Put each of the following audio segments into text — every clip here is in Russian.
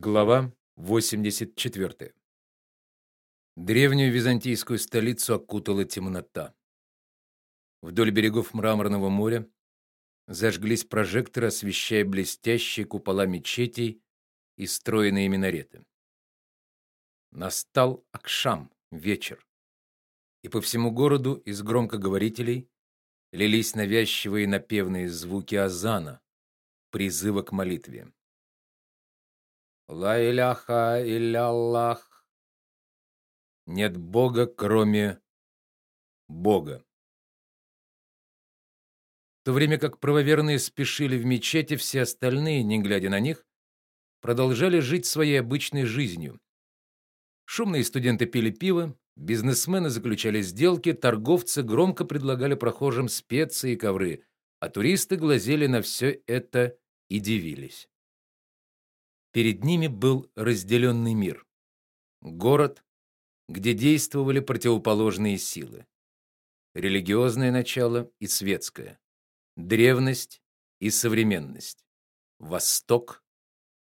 Глава 84. Древнюю византийскую столицу окутала темнота. Вдоль берегов Мраморного моря зажглись прожекторы, освещая блестящие купола мечетей и стройные минареты. Настал Акшам, вечер. И по всему городу из громкоговорителей лились навязчивые напевные звуки азана, призыва к молитве. Ла иляхаилляллах. Нет бога, кроме Бога. В то время как правоверные спешили в мечети, все остальные, не глядя на них, продолжали жить своей обычной жизнью. Шумные студенты пили пиво, бизнесмены заключали сделки, торговцы громко предлагали прохожим специи и ковры, а туристы глазели на все это и дивились. Перед ними был разделенный мир. Город, где действовали противоположные силы. Религиозное начало и светское. Древность и современность. Восток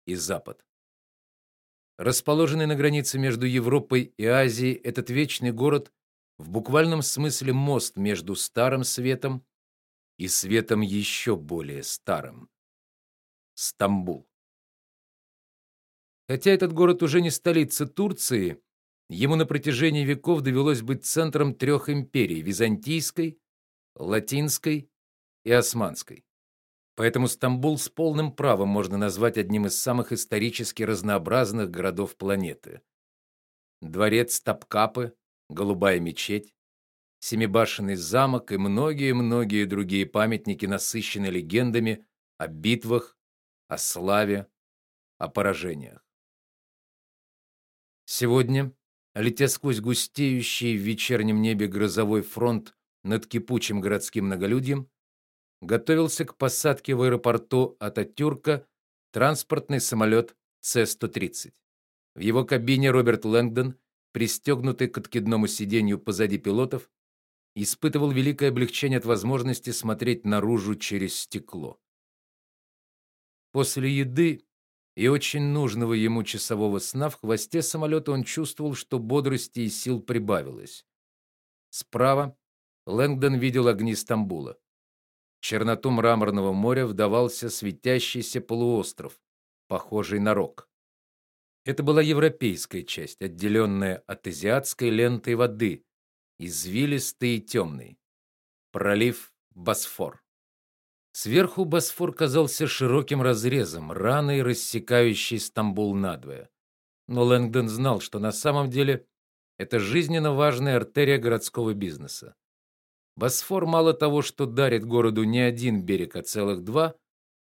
и запад. Расположенный на границе между Европой и Азией, этот вечный город в буквальном смысле мост между старым светом и светом еще более старым. Стамбул. Хотя этот город уже не столица Турции, ему на протяжении веков довелось быть центром трех империй: византийской, латинской и османской. Поэтому Стамбул с полным правом можно назвать одним из самых исторически разнообразных городов планеты. Дворец Топкапы, Голубая мечеть, Семибашенный замок и многие-многие другие памятники насыщены легендами о битвах, о славе, о поражениях. Сегодня, летя сквозь густеющий в вечернем небе грозовой фронт над кипучим городским многолюдьем, готовился к посадке в аэропорту Ататюрка транспортный самолет С-130. В его кабине Роберт Лэнгдон, пристегнутый к откидному сиденью позади пилотов, испытывал великое облегчение от возможности смотреть наружу через стекло. После еды и очень нужного ему часового сна в хвосте самолета он чувствовал, что бодрости и сил прибавилось. Справа Лэнгдон видел огни Стамбула. Черноту мраморного моря вдавался светящийся полуостров, похожий на рог. Это была европейская часть, отделенная от азиатской лентой воды, извилистой и темной. Пролив Босфор. Сверху Босфор казался широким разрезом, раной рассекающей Стамбул надвое. Но Лэнгдон знал, что на самом деле это жизненно важная артерия городского бизнеса. Босфор мало того, что дарит городу не один берег, а целых два,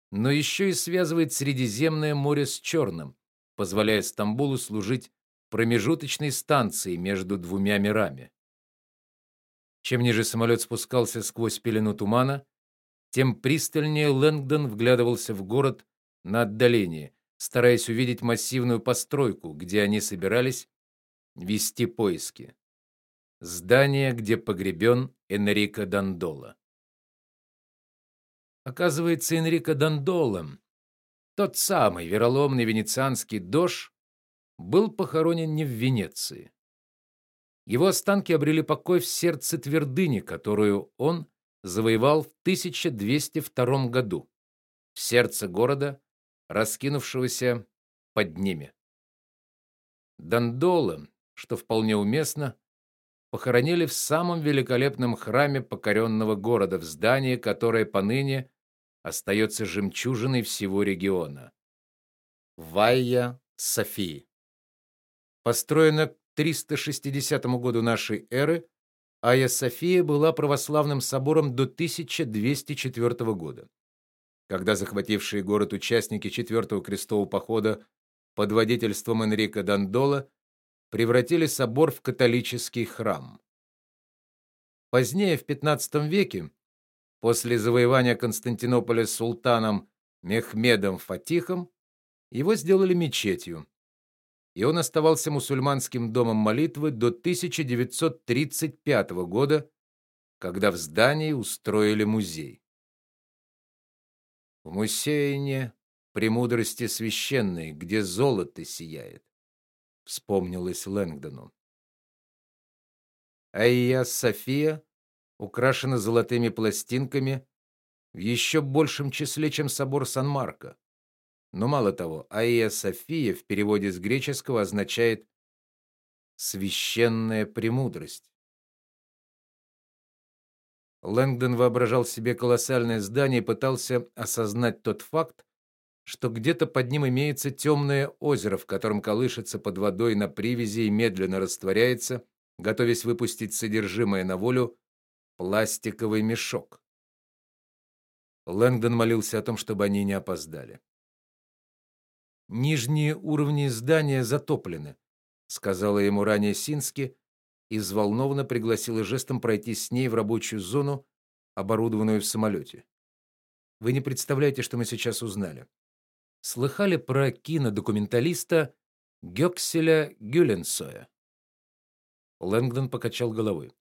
но еще и связывает Средиземное море с Черным, позволяя Стамбулу служить промежуточной станцией между двумя мирами. Чем ниже самолет спускался сквозь пелену тумана, тем пристальнее Лэнгдон вглядывался в город на отдалении, стараясь увидеть массивную постройку, где они собирались вести поиски. Здание, где погребен Энрико Дандола. Оказывается, Энрико Дандола, тот самый вероломный венецианский дож, был похоронен не в Венеции. Его останки обрели покой в сердце твердыни, которую он завоевал в 1202 году в сердце города, раскинувшегося под ними. Дандола, что вполне уместно, похоронили в самом великолепном храме покоренного города, в здании, которое поныне остается жемчужиной всего региона. Вайя Софии. Построено к 360 году нашей эры, Айя София была православным собором до 1204 года. Когда захватившие город участники четвертого крестового похода под водительством Энрико Дандола превратили собор в католический храм. Позднее в XV веке, после завоевания Константинополя султаном Мехмедом Фатихом, его сделали мечетью и он оставался мусульманским домом молитвы до 1935 года, когда в здании устроили музей. В музее премудрости священной, где золото сияет, вспомнилось Лэнгдону. Айя София украшена золотыми пластинками в еще большем числе, чем собор Сан-Марко. Но мало того, Айя София в переводе с греческого означает священная премудрость. Лэнгдон воображал себе колоссальное здание и пытался осознать тот факт, что где-то под ним имеется темное озеро, в котором колышется под водой на привязи и медленно растворяется, готовясь выпустить содержимое на волю пластиковый мешок. Лэнгдон молился о том, чтобы они не опоздали. Нижние уровни здания затоплены, сказала ему ранее Сински и взволнованно пригласила жестом пройти с ней в рабочую зону, оборудованную в самолете. Вы не представляете, что мы сейчас узнали. Слыхали про кинодокументалиста Гёкселя Гюленсоя? Лэнгдон покачал головой.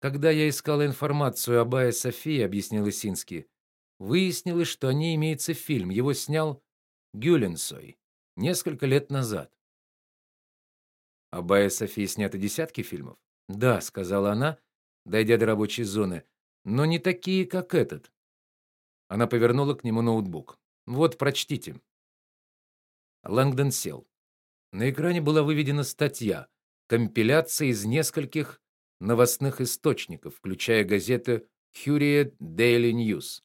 Когда я искала информацию об Ае Софии, объяснил Сински, выяснилось, что о ней имеется фильм. Его снял Гюленсой несколько лет назад. Об Бае Софии сняты десятки фильмов. Да, сказала она, дойдя до рабочей зоны, но не такие, как этот. Она повернула к нему ноутбук. Вот, прочтите. Лэнгдон сел. На экране была выведена статья, компиляция из нескольких новостных источников, включая газеты Hurriyet Daily News,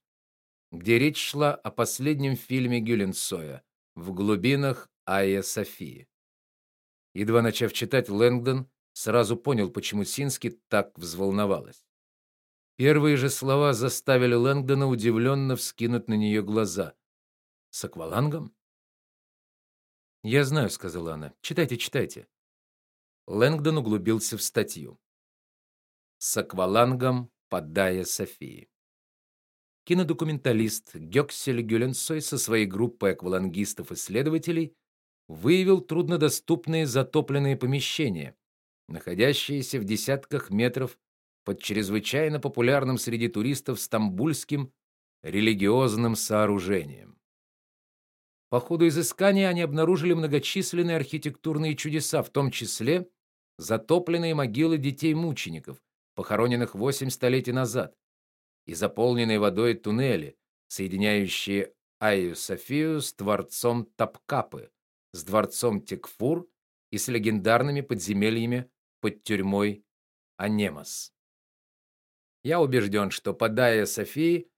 где речь шла о последнем фильме Гюленсоя В глубинах Айя Софии. Едва начав читать, Лэнгдон сразу понял, почему Сински так взволновалась. Первые же слова заставили Лэнгдона удивленно вскинуть на нее глаза. С аквалангом? Я знаю, сказала она. Читайте, читайте. Лэнгдон углубился в статью. С аквалангом подая Софии. Кинодокументалист Гёксель Гюленсой со своей группой аквалангистов-исследователей выявил труднодоступные затопленные помещения, находящиеся в десятках метров под чрезвычайно популярным среди туристов стамбульским религиозным сооружением. По ходу изыскания они обнаружили многочисленные архитектурные чудеса, в том числе затопленные могилы детей-мучеников, похороненных восемь столетий назад, и заполненные водой туннели, соединяющие Айю Софию с дворцом Тапкапы, с дворцом Текфур и с легендарными подземельями под тюрьмой Анемас. Я убежден, что под Айя Софии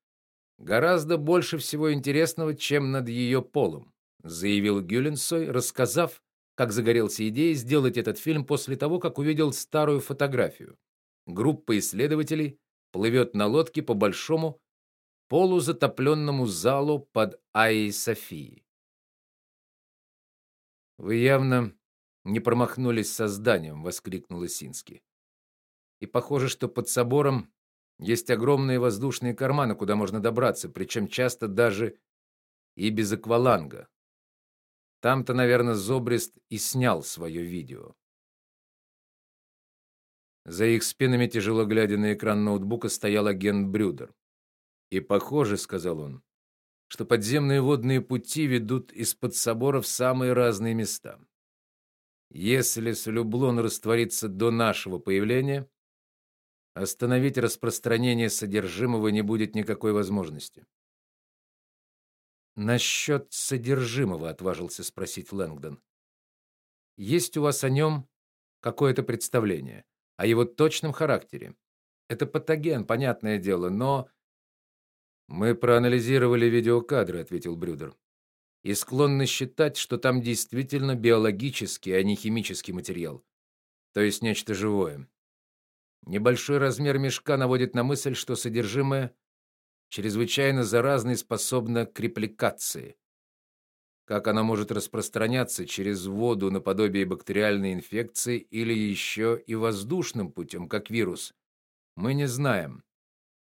гораздо больше всего интересного, чем над ее полом, заявил Гюленсой, рассказав, как загорелся идеей сделать этот фильм после того, как увидел старую фотографию. Группа исследователей плывет на лодке по большому полузатопленному залу под Айей Софией. Вы явно не промахнулись со зданием, воскликнул Синский. И похоже, что под собором есть огромные воздушные карманы, куда можно добраться, причем часто даже и без акваланга. Там-то, наверное, Зобрист и снял свое видео. За их спинами, тяжело глядя на экран ноутбука, стоял агент Брюдер. И похоже, сказал он, что подземные водные пути ведут из-под собора в самые разные места. Если Солюблон растворится до нашего появления, остановить распространение содержимого не будет никакой возможности. Насчет содержимого отважился спросить Лэнгдон. Есть у вас о нем какое-то представление о его точном характере? Это патоген, понятное дело, но мы проанализировали видеокадры, ответил Брюдер. И склонны считать, что там действительно биологический, а не химический материал, то есть нечто живое. Небольшой размер мешка наводит на мысль, что содержимое чрезвычайно заразно и способно к репликации. Как оно может распространяться через воду наподобие бактериальной инфекции или еще и воздушным путем, как вирус, мы не знаем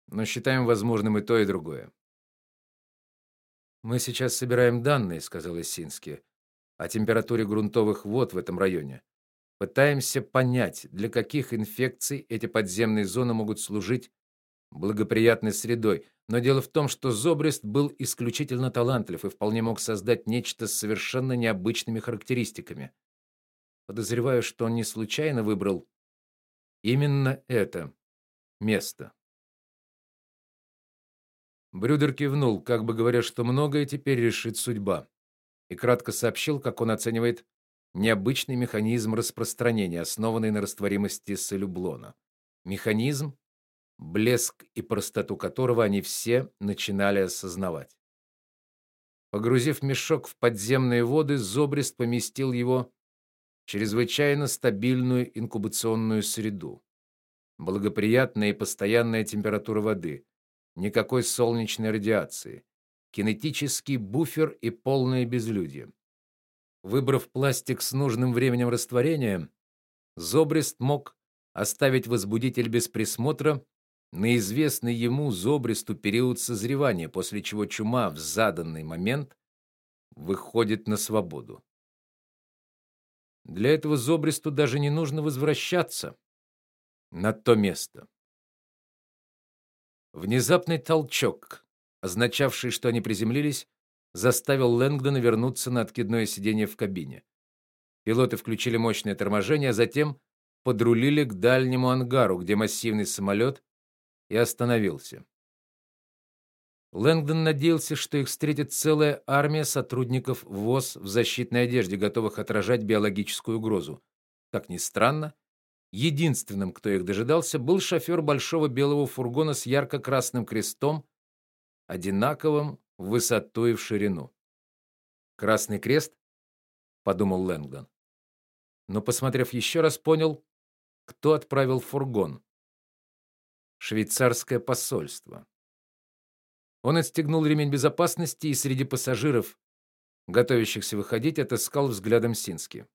но считаем возможным и то, и другое. Мы сейчас собираем данные, сказал Исинский, о температуре грунтовых вод в этом районе. Пытаемся понять, для каких инфекций эти подземные зоны могут служить благоприятной средой. Но дело в том, что Зобрест был исключительно талантлив и вполне мог создать нечто с совершенно необычными характеристиками. Подозреваю, что он не случайно выбрал именно это место. Брюдер кивнул, как бы говоря, что многое теперь решит судьба, и кратко сообщил, как он оценивает необычный механизм распространения, основанный на растворимости солюблона. Механизм, блеск и простоту которого они все начинали осознавать. Погрузив мешок в подземные воды, Зобрист поместил его в чрезвычайно стабильную инкубационную среду. Благоприятная и постоянная температура воды, никакой солнечной радиации, кинетический буфер и полное безлюдье. Выбрав пластик с нужным временем растворения, Зобрист мог оставить возбудитель без присмотра на известный ему Зобристу период созревания, после чего чума в заданный момент выходит на свободу. Для этого Зобристу даже не нужно возвращаться на то место. Внезапный толчок, означавший, что они приземлились, заставил Лэнгдона вернуться на откидное сиденье в кабине. Пилоты включили мощное торможение, а затем подрулили к дальнему ангару, где массивный самолет и остановился. Лэнгдон надеялся, что их встретит целая армия сотрудников ВОЗ в защитной одежде, готовых отражать биологическую угрозу. Как ни странно, Единственным, кто их дожидался, был шофер большого белого фургона с ярко-красным крестом, одинаковым в высоту и в ширину. Красный крест, подумал Лэнгдон. Но посмотрев еще раз, понял, кто отправил фургон. Швейцарское посольство. Он отстегнул ремень безопасности и среди пассажиров, готовящихся выходить, отыскал взглядом Сински.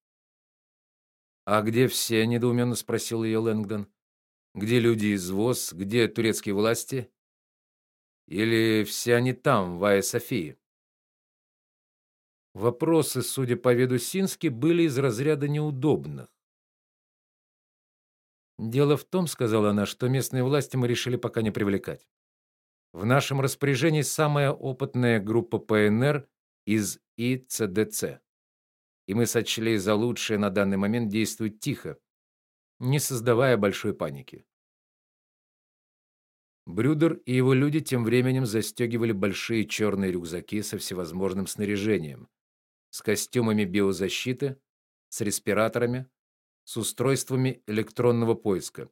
А где все? недоуменно спросил ее Лэнгдон. Где люди из ВОЗ, где турецкие власти? Или все они там, в Айя-Софии? Вопросы, судя по виду Сински, были из разряда неудобных. Дело в том, сказала она, что местные власти мы решили пока не привлекать. В нашем распоряжении самая опытная группа ПНР из ИЦДЦ и мы сочли за лучшее на данный момент действовать тихо, не создавая большой паники. Брюдер и его люди тем временем застегивали большие черные рюкзаки со всевозможным снаряжением, с костюмами биозащиты, с респираторами, с устройствами электронного поиска.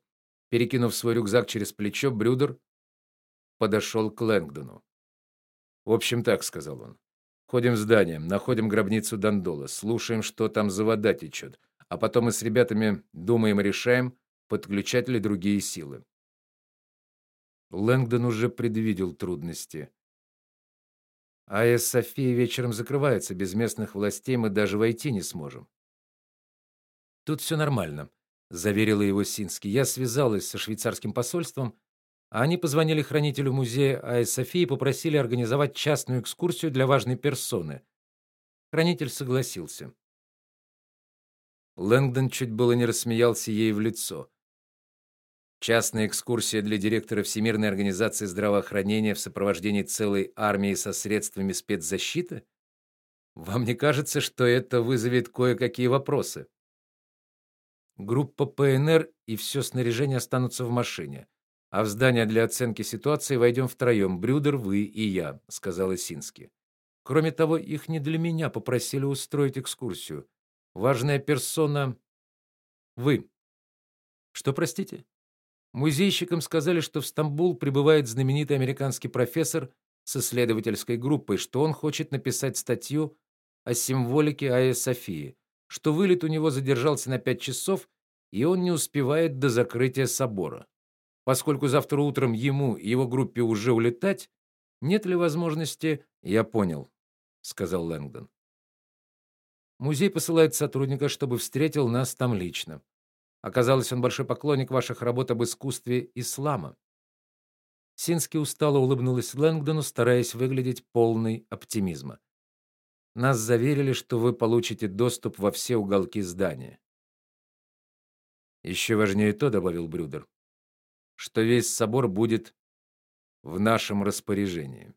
Перекинув свой рюкзак через плечо, Брюдер подошел к Лэнгдону. "В общем, так", сказал он. Ходим в здание, находим гробницу Дандола, слушаем, что там за вода течет, а потом мы с ребятами думаем и решаем, подключать ли другие силы. Лэнгдон уже предвидел трудности. АЭС София вечером закрывается, без местных властей мы даже войти не сможем. Тут все нормально, заверила его Синский. Я связалась со швейцарским посольством они позвонили хранителю музея Айя Софии и попросили организовать частную экскурсию для важной персоны. Хранитель согласился. Лэнгдон чуть было не рассмеялся ей в лицо. Частная экскурсия для директора Всемирной организации здравоохранения в сопровождении целой армии со средствами спецзащиты? Вам не кажется, что это вызовет кое-какие вопросы? Группа ПНР и все снаряжение останутся в машине. А в здание для оценки ситуации войдем втроем: Брюдер, вы и я, сказала Сински. Кроме того, их не для меня попросили устроить экскурсию. Важная персона вы. Что, простите? Музейщикам сказали, что в Стамбул прибывает знаменитый американский профессор с исследовательской группой, что он хочет написать статью о символике Айя Софии, что вылет у него задержался на пять часов, и он не успевает до закрытия собора. Поскольку завтра утром ему и его группе уже улетать, нет ли возможности? Я понял, сказал Лэнгдон. Музей посылает сотрудника, чтобы встретил нас там лично. Оказалось, он большой поклонник ваших работ об искусстве ислама. Сински устало улыбнулась Лэнгдону, стараясь выглядеть полной оптимизма. Нас заверили, что вы получите доступ во все уголки здания. «Еще важнее то, добавил Брюдер, что весь собор будет в нашем распоряжении.